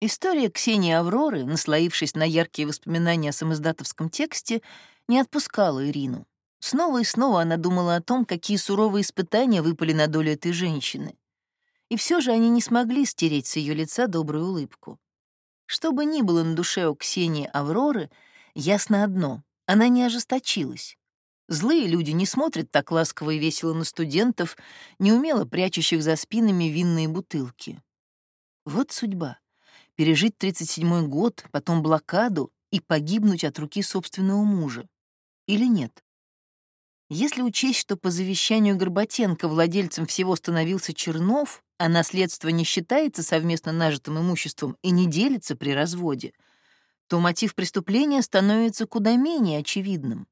История Ксении Авроры, наслоившись на яркие воспоминания о самоиздатовском тексте, не отпускала Ирину. Снова и снова она думала о том, какие суровые испытания выпали на долю этой женщины. И все же они не смогли стереть с ее лица добрую улыбку. Что бы ни было на душе у Ксении Авроры, ясно одно — она не ожесточилась. Злые люди не смотрят так ласково и весело на студентов, неумело прячущих за спинами винные бутылки. Вот судьба пережить 37-й год, потом блокаду и погибнуть от руки собственного мужа. Или нет? Если учесть, что по завещанию Горбатенко владельцем всего становился Чернов, а наследство не считается совместно нажитым имуществом и не делится при разводе, то мотив преступления становится куда менее очевидным.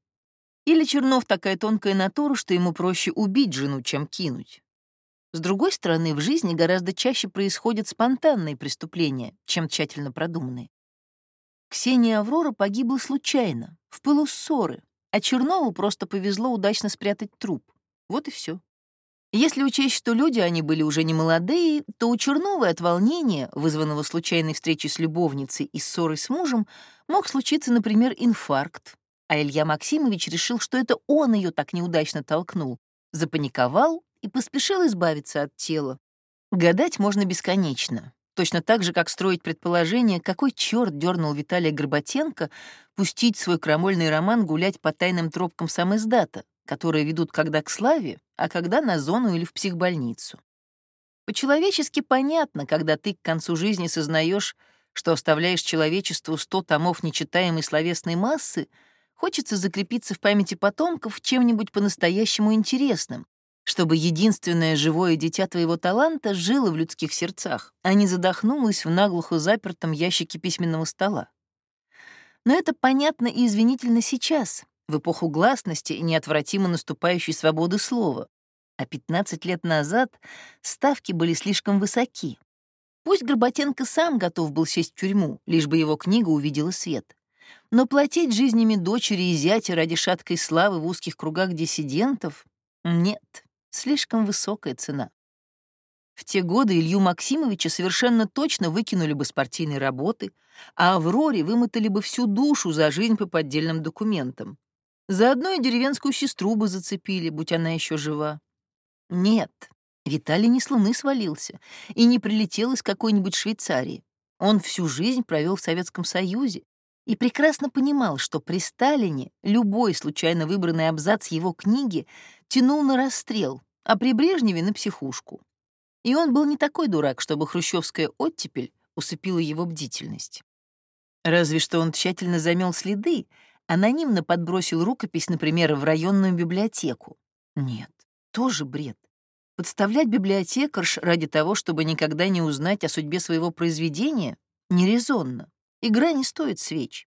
Или Чернов такая тонкая натура, что ему проще убить жену, чем кинуть. С другой стороны, в жизни гораздо чаще происходят спонтанные преступления, чем тщательно продуманные. Ксения Аврора погибла случайно, в пылу ссоры, а Чернову просто повезло удачно спрятать труп. Вот и все. Если учесть, что люди они были уже не молодые, то у Черновой от волнения, вызванного случайной встречей с любовницей и ссорой с мужем, мог случиться, например, инфаркт. А Илья Максимович решил, что это он ее так неудачно толкнул, запаниковал и поспешил избавиться от тела. Гадать можно бесконечно. Точно так же, как строить предположение, какой черт дернул Виталия Горбатенко пустить свой крамольный роман гулять по тайным тропкам сам издата, которые ведут когда к славе, а когда на зону или в психбольницу. По-человечески понятно, когда ты к концу жизни сознаешь, что оставляешь человечеству сто томов нечитаемой словесной массы, хочется закрепиться в памяти потомков чем-нибудь по-настоящему интересным, чтобы единственное живое дитя твоего таланта жило в людских сердцах, а не задохнулось в наглухо запертом ящике письменного стола. Но это понятно и извинительно сейчас, в эпоху гласности и неотвратимо наступающей свободы слова. А 15 лет назад ставки были слишком высоки. Пусть Горбатенко сам готов был сесть в тюрьму, лишь бы его книга увидела свет. Но платить жизнями дочери и зятя ради шаткой славы в узких кругах диссидентов — нет. Слишком высокая цена. В те годы Илью Максимовича совершенно точно выкинули бы с партийной работы, а Авроре вымотали бы всю душу за жизнь по поддельным документам. Заодно и деревенскую сестру бы зацепили, будь она еще жива. Нет, Виталий не с луны свалился и не прилетел из какой-нибудь Швейцарии. Он всю жизнь провел в Советском Союзе и прекрасно понимал, что при Сталине любой случайно выбранный абзац его книги тянул на расстрел, а при Брежневе — на психушку. И он был не такой дурак, чтобы хрущевская оттепель усыпила его бдительность. Разве что он тщательно замел следы, анонимно подбросил рукопись, например, в районную библиотеку. Нет, тоже бред. Подставлять библиотекарш ради того, чтобы никогда не узнать о судьбе своего произведения, нерезонно. Игра не стоит свеч.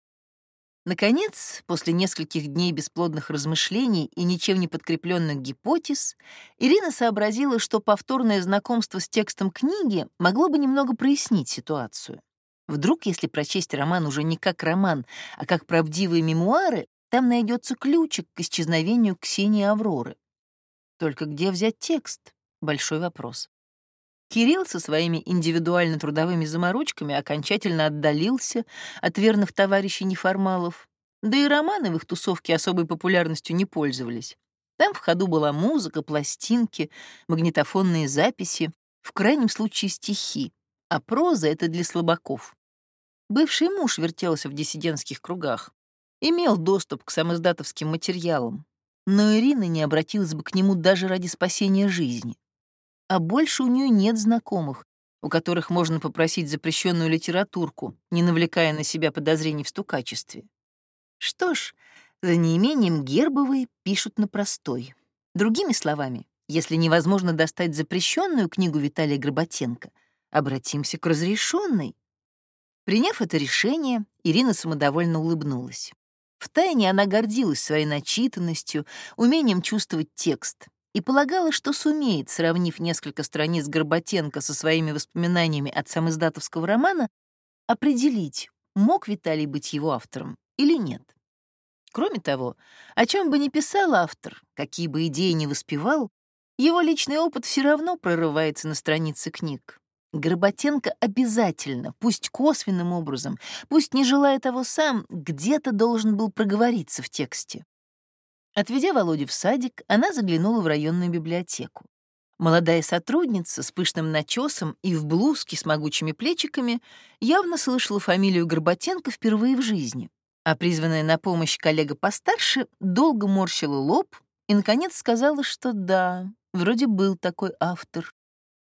Наконец, после нескольких дней бесплодных размышлений и ничем не подкрепленных гипотез, Ирина сообразила, что повторное знакомство с текстом книги могло бы немного прояснить ситуацию. Вдруг, если прочесть роман уже не как роман, а как правдивые мемуары, там найдется ключик к исчезновению Ксении Авроры. Только где взять текст? Большой вопрос. Кирилл со своими индивидуально-трудовыми заморочками окончательно отдалился от верных товарищей неформалов, да и романы в их тусовке особой популярностью не пользовались. Там в ходу была музыка, пластинки, магнитофонные записи, в крайнем случае стихи, а проза — это для слабаков. Бывший муж вертелся в диссидентских кругах, имел доступ к самоздатовским материалам, но Ирина не обратилась бы к нему даже ради спасения жизни а больше у нее нет знакомых, у которых можно попросить запрещенную литературку, не навлекая на себя подозрений в стукачестве. Что ж, за неимением гербовой пишут на простой. Другими словами, если невозможно достать запрещенную книгу Виталия Горбатенко, обратимся к разрешенной. Приняв это решение, Ирина самодовольно улыбнулась. Втайне она гордилась своей начитанностью, умением чувствовать текст, и полагала, что сумеет, сравнив несколько страниц Горбатенко со своими воспоминаниями от самоиздатовского романа, определить, мог Виталий быть его автором или нет. Кроме того, о чем бы ни писал автор, какие бы идеи ни воспевал, его личный опыт все равно прорывается на страницы книг. Горбатенко обязательно, пусть косвенным образом, пусть не желая того сам, где-то должен был проговориться в тексте. Отведя Володю в садик, она заглянула в районную библиотеку. Молодая сотрудница с пышным начесом и в блузке с могучими плечиками явно слышала фамилию Горбатенко впервые в жизни, а призванная на помощь коллега постарше долго морщила лоб и, наконец, сказала, что да, вроде был такой автор.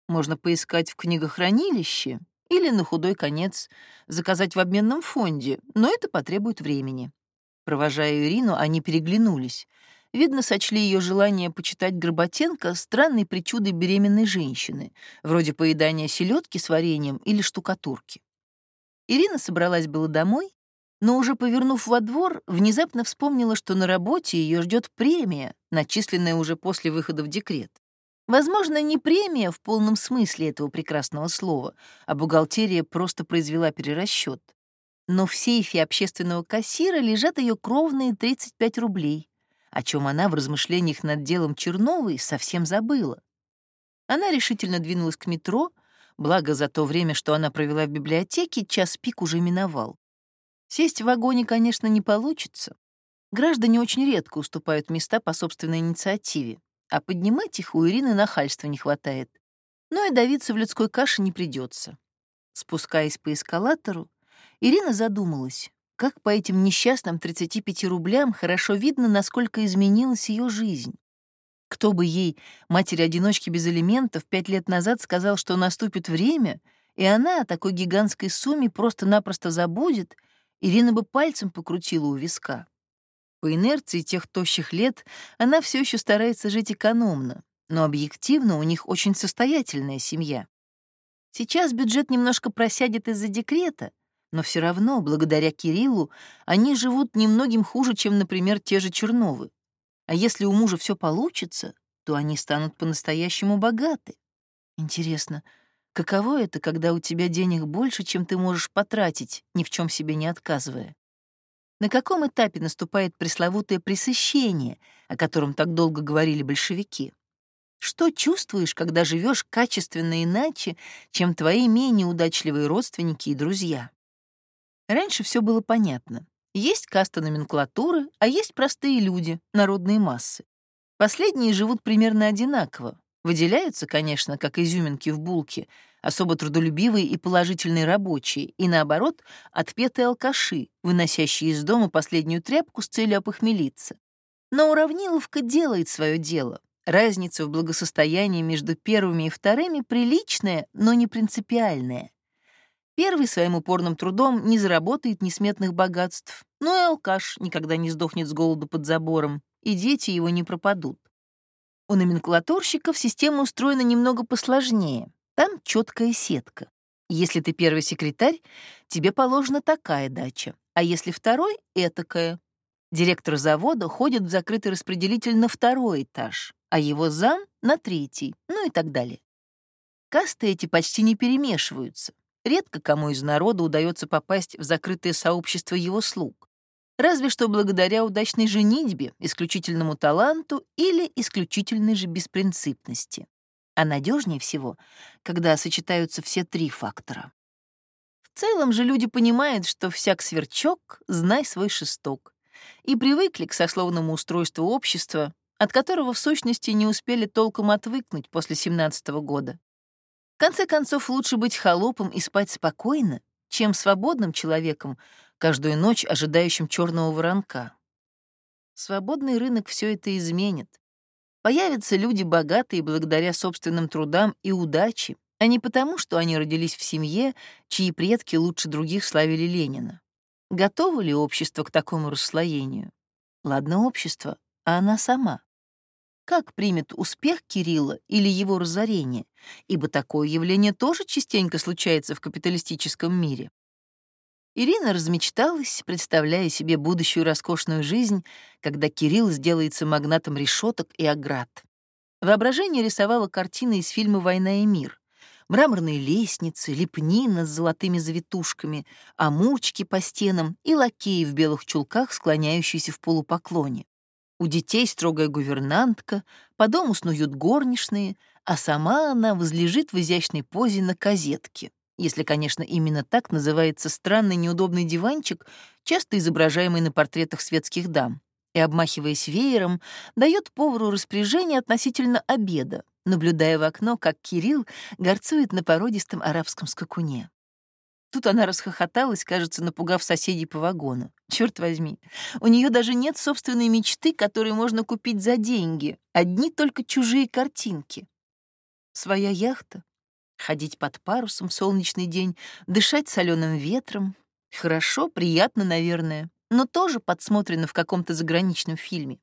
Можно поискать в книгохранилище или, на худой конец, заказать в обменном фонде, но это потребует времени. Провожая Ирину, они переглянулись. Видно, сочли ее желание почитать Горбатенко странной причудой беременной женщины, вроде поедания селедки с вареньем или штукатурки. Ирина собралась было домой, но уже повернув во двор, внезапно вспомнила, что на работе ее ждет премия, начисленная уже после выхода в декрет. Возможно, не премия в полном смысле этого прекрасного слова, а бухгалтерия просто произвела перерасчет. Но в сейфе общественного кассира лежат ее кровные 35 рублей, о чем она в размышлениях над делом Черновой совсем забыла. Она решительно двинулась к метро, благо за то время, что она провела в библиотеке, час пик уже миновал. Сесть в вагоне, конечно, не получится. Граждане очень редко уступают места по собственной инициативе, а поднимать их у Ирины нахальства не хватает. Но и давиться в людской каше не придется. Спускаясь по эскалатору, Ирина задумалась, как по этим несчастным 35 рублям хорошо видно, насколько изменилась ее жизнь. Кто бы ей, матери-одиночки без элементов, пять лет назад сказал, что наступит время, и она о такой гигантской сумме просто-напросто забудет, Ирина бы пальцем покрутила у виска. По инерции тех тощих лет она все еще старается жить экономно, но объективно у них очень состоятельная семья. Сейчас бюджет немножко просядет из-за декрета, но все равно, благодаря Кириллу, они живут немногим хуже, чем, например, те же Черновы. А если у мужа все получится, то они станут по-настоящему богаты. Интересно, каково это, когда у тебя денег больше, чем ты можешь потратить, ни в чем себе не отказывая? На каком этапе наступает пресловутое пресыщение, о котором так долго говорили большевики? Что чувствуешь, когда живешь качественно иначе, чем твои менее удачливые родственники и друзья? Раньше все было понятно. Есть каста номенклатуры, а есть простые люди, народные массы. Последние живут примерно одинаково. Выделяются, конечно, как изюминки в булке, особо трудолюбивые и положительные рабочие, и, наоборот, отпетые алкаши, выносящие из дома последнюю тряпку с целью опохмелиться. Но уравниловка делает свое дело. Разница в благосостоянии между первыми и вторыми приличная, но не принципиальная. Первый своим упорным трудом не заработает несметных богатств, но и алкаш никогда не сдохнет с голоду под забором, и дети его не пропадут. У номенклатурщиков система устроена немного посложнее. Там четкая сетка. Если ты первый секретарь, тебе положена такая дача, а если второй — этакая. Директор завода ходит в закрытый распределитель на второй этаж, а его зам — на третий, ну и так далее. Касты эти почти не перемешиваются, Редко кому из народа удается попасть в закрытое сообщество его слуг. Разве что благодаря удачной женитьбе, исключительному таланту или исключительной же беспринципности. А надежнее всего, когда сочетаются все три фактора. В целом же люди понимают, что всяк сверчок — знай свой шесток, и привыкли к сословному устройству общества, от которого в сущности не успели толком отвыкнуть после 17 -го года. В конце концов, лучше быть холопом и спать спокойно, чем свободным человеком, каждую ночь ожидающим черного воронка. Свободный рынок все это изменит. Появятся люди богатые благодаря собственным трудам и удаче, а не потому, что они родились в семье, чьи предки лучше других славили Ленина. Готово ли общество к такому расслоению? Ладно, общество, а она сама как примет успех Кирилла или его разорение, ибо такое явление тоже частенько случается в капиталистическом мире. Ирина размечталась, представляя себе будущую роскошную жизнь, когда Кирилл сделается магнатом решеток и оград. Воображение рисовало картины из фильма «Война и мир». Мраморные лестницы, лепнина с золотыми завитушками, амурчики по стенам и лакеи в белых чулках, склоняющиеся в полупоклоне. У детей строгая гувернантка, по дому снуют горничные, а сама она возлежит в изящной позе на козетке, если, конечно, именно так называется странный неудобный диванчик, часто изображаемый на портретах светских дам, и, обмахиваясь веером, дает повару распоряжение относительно обеда, наблюдая в окно, как Кирилл горцует на породистом арабском скакуне. Тут она расхохоталась, кажется, напугав соседей по вагону. Черт возьми, у нее даже нет собственной мечты, которую можно купить за деньги, одни только чужие картинки. Своя яхта, ходить под парусом в солнечный день, дышать соленым ветром. Хорошо, приятно, наверное, но тоже подсмотрено в каком-то заграничном фильме.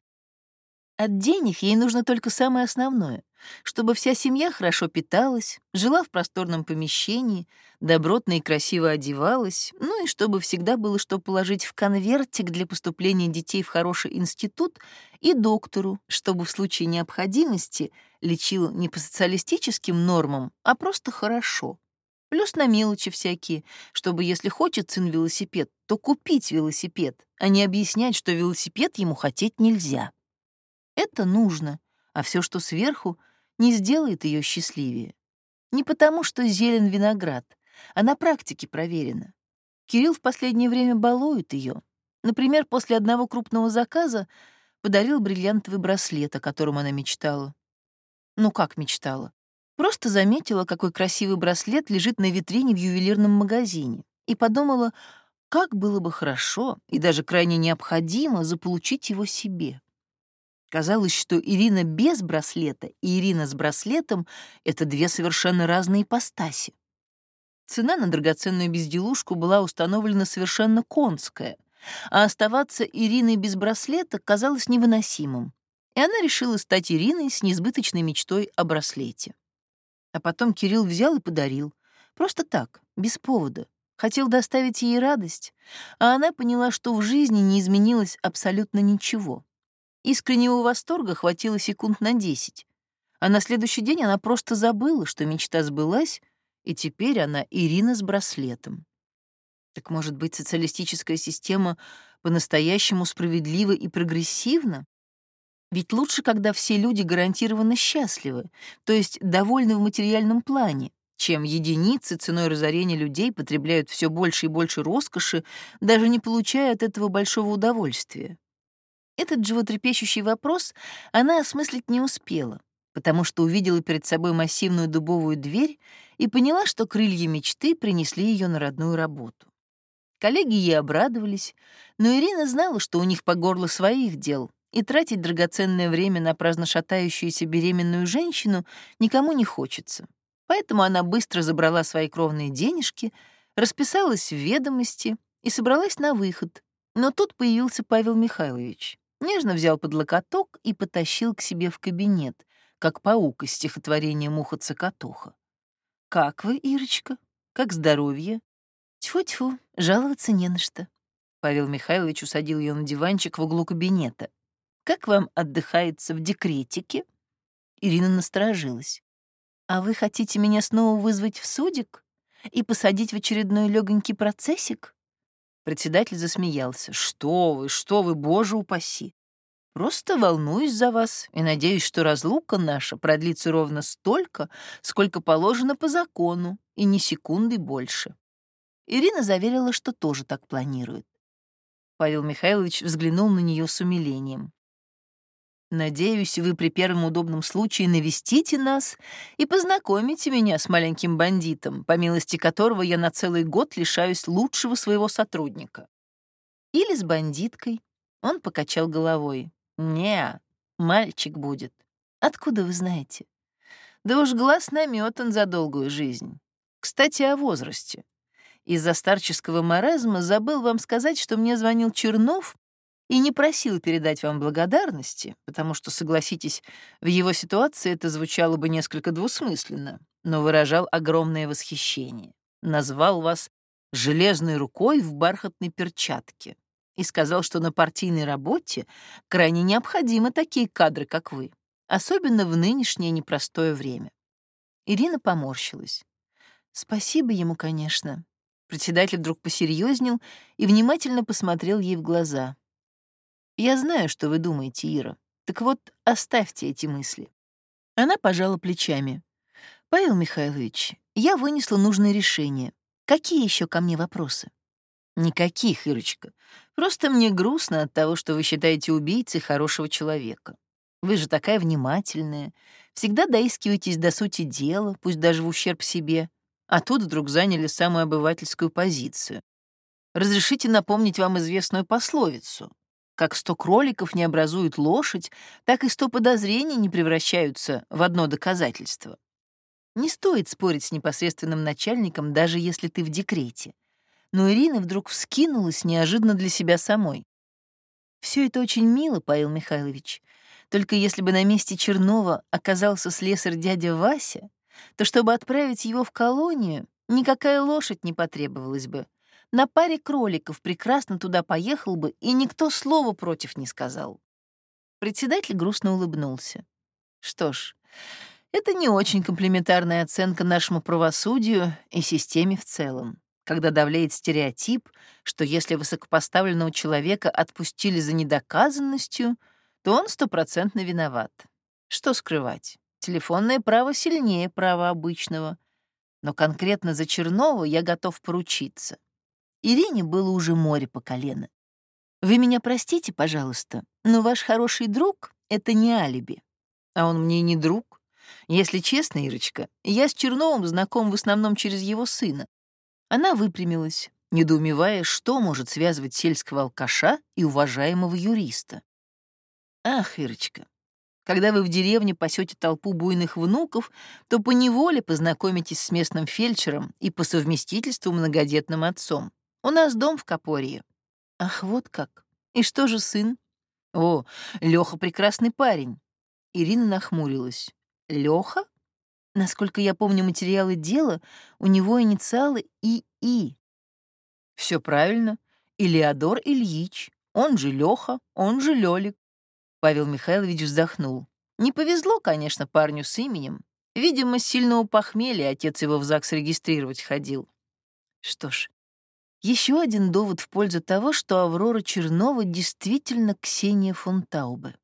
От денег ей нужно только самое основное, чтобы вся семья хорошо питалась, жила в просторном помещении, добротно и красиво одевалась, ну и чтобы всегда было что положить в конвертик для поступления детей в хороший институт и доктору, чтобы в случае необходимости лечил не по социалистическим нормам, а просто хорошо. Плюс на мелочи всякие, чтобы, если хочет сын велосипед, то купить велосипед, а не объяснять, что велосипед ему хотеть нельзя. Это нужно, а все, что сверху, не сделает ее счастливее. Не потому, что зелен виноград, а на практике проверено. Кирилл в последнее время балует ее. Например, после одного крупного заказа подарил бриллиантовый браслет, о котором она мечтала. Ну как мечтала? Просто заметила, какой красивый браслет лежит на витрине в ювелирном магазине, и подумала, как было бы хорошо и даже крайне необходимо заполучить его себе. Казалось, что Ирина без браслета и Ирина с браслетом — это две совершенно разные ипостаси. Цена на драгоценную безделушку была установлена совершенно конская, а оставаться Ириной без браслета казалось невыносимым, и она решила стать Ириной с несбыточной мечтой о браслете. А потом Кирилл взял и подарил. Просто так, без повода. Хотел доставить ей радость, а она поняла, что в жизни не изменилось абсолютно ничего. Искреннего восторга хватило секунд на десять, а на следующий день она просто забыла, что мечта сбылась, и теперь она Ирина с браслетом. Так может быть, социалистическая система по-настоящему справедлива и прогрессивна? Ведь лучше, когда все люди гарантированно счастливы, то есть довольны в материальном плане, чем единицы ценой разорения людей потребляют все больше и больше роскоши, даже не получая от этого большого удовольствия. Этот животрепещущий вопрос она осмыслить не успела, потому что увидела перед собой массивную дубовую дверь и поняла, что крылья мечты принесли ее на родную работу. Коллеги ей обрадовались, но Ирина знала, что у них по горло своих дел, и тратить драгоценное время на праздно шатающуюся беременную женщину никому не хочется. Поэтому она быстро забрала свои кровные денежки, расписалась в ведомости и собралась на выход. Но тут появился Павел Михайлович нежно взял под локоток и потащил к себе в кабинет, как паук из стихотворения Муха-Цокотуха. «Как вы, Ирочка? Как здоровье?» «Тьфу-тьфу, жаловаться не на что». Павел Михайлович усадил ее на диванчик в углу кабинета. «Как вам отдыхается в декретике?» Ирина насторожилась. «А вы хотите меня снова вызвать в судик и посадить в очередной легонький процессик?» Председатель засмеялся. «Что вы, что вы, боже упаси! Просто волнуюсь за вас и надеюсь, что разлука наша продлится ровно столько, сколько положено по закону, и ни секунды больше». Ирина заверила, что тоже так планирует. Павел Михайлович взглянул на нее с умилением. Надеюсь, вы при первом удобном случае навестите нас и познакомите меня с маленьким бандитом, по милости которого я на целый год лишаюсь лучшего своего сотрудника. Или с бандиткой. Он покачал головой. Не, мальчик будет. Откуда вы знаете? Да уж глаз наметан за долгую жизнь. Кстати, о возрасте. Из-за старческого маразма забыл вам сказать, что мне звонил Чернов и не просил передать вам благодарности, потому что, согласитесь, в его ситуации это звучало бы несколько двусмысленно, но выражал огромное восхищение. Назвал вас железной рукой в бархатной перчатке и сказал, что на партийной работе крайне необходимы такие кадры, как вы, особенно в нынешнее непростое время. Ирина поморщилась. Спасибо ему, конечно. Председатель вдруг посерьезнел и внимательно посмотрел ей в глаза. Я знаю, что вы думаете, Ира. Так вот, оставьте эти мысли. Она пожала плечами. «Павел Михайлович, я вынесла нужное решение. Какие еще ко мне вопросы?» «Никаких, Ирочка. Просто мне грустно от того, что вы считаете убийцей хорошего человека. Вы же такая внимательная, всегда доискиваетесь до сути дела, пусть даже в ущерб себе, а тут вдруг заняли самую обывательскую позицию. Разрешите напомнить вам известную пословицу. Как сто кроликов не образуют лошадь, так и сто подозрений не превращаются в одно доказательство. Не стоит спорить с непосредственным начальником, даже если ты в декрете но Ирина вдруг вскинулась неожиданно для себя самой. Все это очень мило, Павел Михайлович. Только если бы на месте Чернова оказался слесарь дядя Вася, то чтобы отправить его в колонию, никакая лошадь не потребовалась бы. На паре кроликов прекрасно туда поехал бы, и никто слова против не сказал. Председатель грустно улыбнулся. Что ж, это не очень комплиментарная оценка нашему правосудию и системе в целом когда давлеет стереотип, что если высокопоставленного человека отпустили за недоказанностью, то он стопроцентно виноват. Что скрывать? Телефонное право сильнее права обычного. Но конкретно за Чернова я готов поручиться. Ирине было уже море по колено. Вы меня простите, пожалуйста, но ваш хороший друг — это не алиби. А он мне не друг. Если честно, Ирочка, я с Черновым знаком в основном через его сына. Она выпрямилась, недоумевая, что может связывать сельского алкаша и уважаемого юриста. «Ах, Ирочка, когда вы в деревне пасете толпу буйных внуков, то поневоле познакомитесь с местным фельдшером и по совместительству многодетным отцом. У нас дом в Копорье». «Ах, вот как! И что же сын?» «О, Лёха прекрасный парень». Ирина нахмурилась. «Лёха? Насколько я помню материалы дела, у него инициалы ИИ. Все правильно. Илеодор Ильич. Он же Леха, он же Лёлик. Павел Михайлович вздохнул. Не повезло, конечно, парню с именем. Видимо, с сильного похмелья отец его в ЗАГС регистрировать ходил. Что ж, еще один довод в пользу того, что Аврора Чернова действительно Ксения фон Таубе.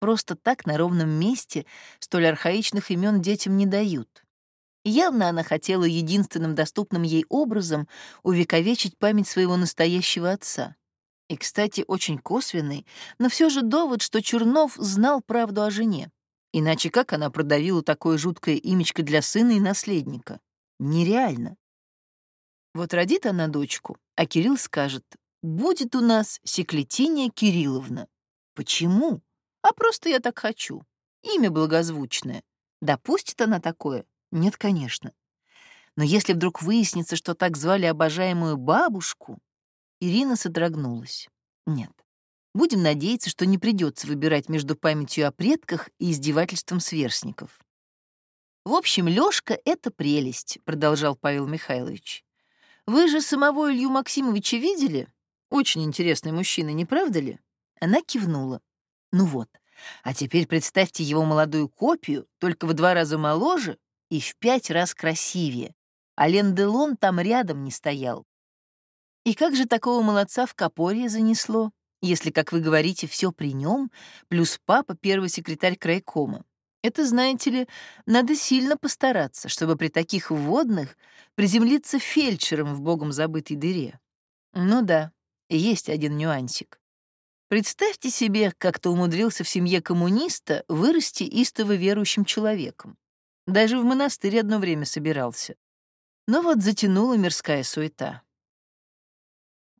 Просто так на ровном месте столь архаичных имен детям не дают. Явно она хотела единственным доступным ей образом увековечить память своего настоящего отца. И, кстати, очень косвенный, но все же довод, что Чернов знал правду о жене. Иначе как она продавила такое жуткое имечко для сына и наследника? Нереально. Вот родит она дочку, а Кирилл скажет, «Будет у нас Секлетиния Кирилловна». Почему? а просто я так хочу. Имя благозвучное. Допустит она такое? Нет, конечно. Но если вдруг выяснится, что так звали обожаемую бабушку, Ирина содрогнулась. Нет. Будем надеяться, что не придется выбирать между памятью о предках и издевательством сверстников. В общем, Лёшка — это прелесть, продолжал Павел Михайлович. Вы же самого Илью Максимовича видели? Очень интересный мужчина, не правда ли? Она кивнула. Ну вот. А теперь представьте его молодую копию, только в два раза моложе и в пять раз красивее. А Лен Делон там рядом не стоял. И как же такого молодца в Копорье занесло, если, как вы говорите, все при нем, плюс папа первый секретарь крайкома? Это, знаете ли, надо сильно постараться, чтобы при таких вводных приземлиться фельдшером в богом забытой дыре. Ну да, есть один нюансик. Представьте себе, как то умудрился в семье коммуниста вырасти истово верующим человеком. Даже в монастырь одно время собирался. Но вот затянула мирская суета.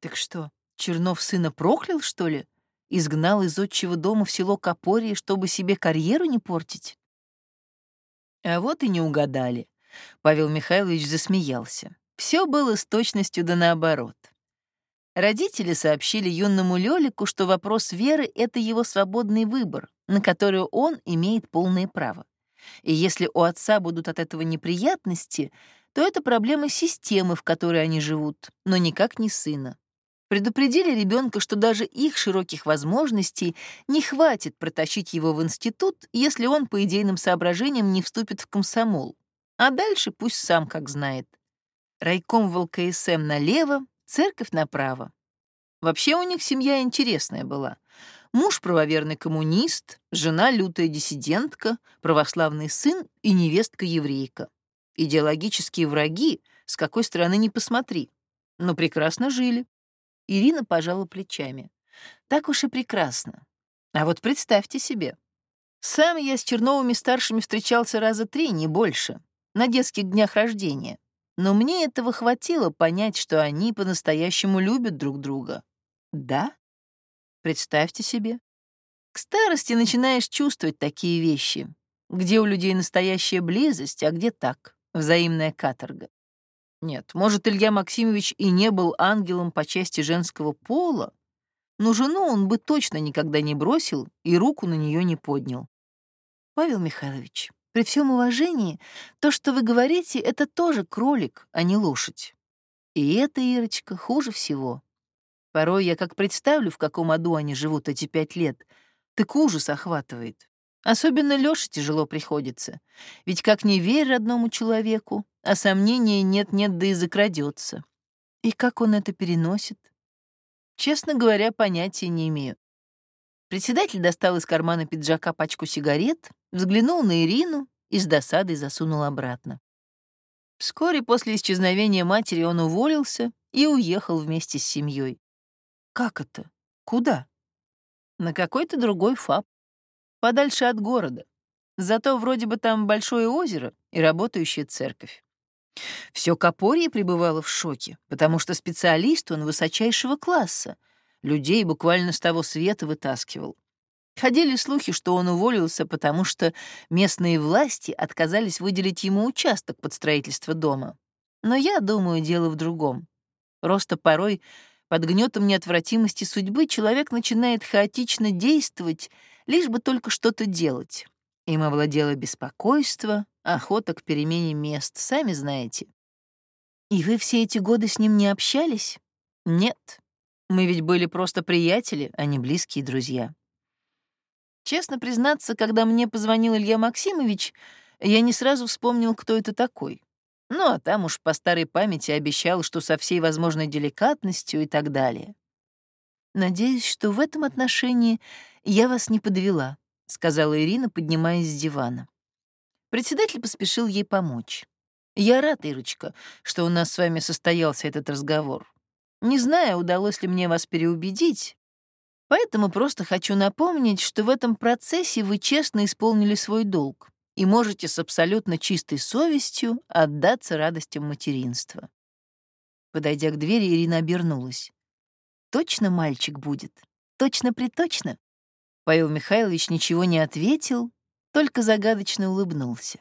Так что, Чернов сына проклял, что ли? Изгнал из отчего дома в село Копорье, чтобы себе карьеру не портить? А вот и не угадали. Павел Михайлович засмеялся. Все было с точностью да наоборот. Родители сообщили юному Лёлику, что вопрос веры — это его свободный выбор, на который он имеет полное право. И если у отца будут от этого неприятности, то это проблема системы, в которой они живут, но никак не сына. Предупредили ребенка, что даже их широких возможностей не хватит протащить его в институт, если он по идейным соображениям не вступит в комсомол. А дальше пусть сам как знает. Райком в ЛКСМ налево, церковь направо. Вообще у них семья интересная была. Муж — правоверный коммунист, жена — лютая диссидентка, православный сын и невестка-еврейка. Идеологические враги, с какой стороны ни посмотри, но прекрасно жили. Ирина пожала плечами. Так уж и прекрасно. А вот представьте себе. Сам я с Черновыми-старшими встречался раза три, не больше, на детских днях рождения. Но мне этого хватило понять, что они по-настоящему любят друг друга. Да? Представьте себе. К старости начинаешь чувствовать такие вещи, где у людей настоящая близость, а где так, взаимная каторга. Нет, может, Илья Максимович и не был ангелом по части женского пола, но жену он бы точно никогда не бросил и руку на нее не поднял. Павел Михайлович, при всем уважении, то, что вы говорите, это тоже кролик, а не лошадь. И это, Ирочка, хуже всего. Порой я как представлю, в каком аду они живут эти пять лет, так ужас охватывает. Особенно Лёше тяжело приходится. Ведь как не верь родному человеку, а сомнения нет-нет, да и закрадется. И как он это переносит? Честно говоря, понятия не имею. Председатель достал из кармана пиджака пачку сигарет, взглянул на Ирину и с досадой засунул обратно. Вскоре после исчезновения матери он уволился и уехал вместе с семьей. Как это? Куда? На какой-то другой ФАП. Подальше от города. Зато вроде бы там большое озеро и работающая церковь. Все Копорье пребывало в шоке, потому что специалист он высочайшего класса, людей буквально с того света вытаскивал. Ходили слухи, что он уволился, потому что местные власти отказались выделить ему участок под строительство дома. Но я думаю, дело в другом. Просто порой под гнетом неотвратимости судьбы человек начинает хаотично действовать, лишь бы только что-то делать. Им овладело беспокойство, охота к перемене мест, сами знаете. И вы все эти годы с ним не общались? Нет. Мы ведь были просто приятели, а не близкие друзья. Честно признаться, когда мне позвонил Илья Максимович, я не сразу вспомнил, кто это такой. Ну, а там уж по старой памяти обещал, что со всей возможной деликатностью и так далее. Надеюсь, что в этом отношении я вас не подвела, сказала Ирина, поднимаясь с дивана. Председатель поспешил ей помочь. Я рад, Ирочка, что у нас с вами состоялся этот разговор. Не знаю, удалось ли мне вас переубедить, поэтому просто хочу напомнить, что в этом процессе вы честно исполнили свой долг и можете с абсолютно чистой совестью отдаться радостям материнства. Подойдя к двери, Ирина обернулась. «Точно мальчик будет? Точно-приточно?» Павел Михайлович ничего не ответил, только загадочно улыбнулся.